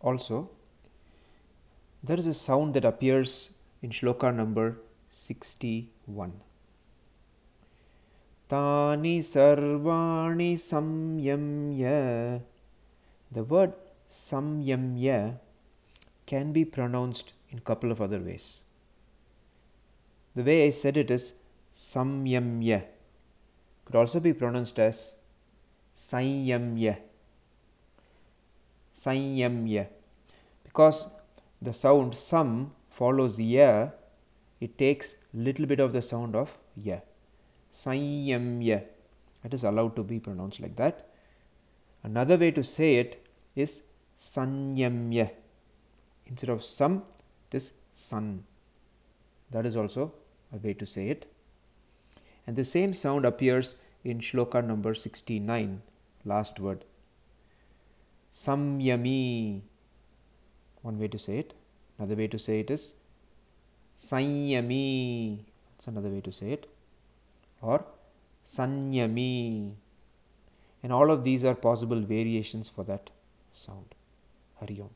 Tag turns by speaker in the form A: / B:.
A: also there is a sound that appears in shloka number 61 tani sarvani samyamya. The word samyamya can be pronounced in a couple of other ways. The way i said it is samyamya. Could also be pronounced as sanyamya sanyamya because the sound sam follows ya it takes little bit of the sound of ya sanyamya it is allowed to be pronounced like that. Another way to say it is sanyamya. Instead of sam it is san. That is also a way to say it. And the same sound appears in shloka number 69 last word samyami. One way to say it. Another way to say it is sanyami. That's another way to say it. Or sanyami. And all of these are possible variations for that sound. Hari om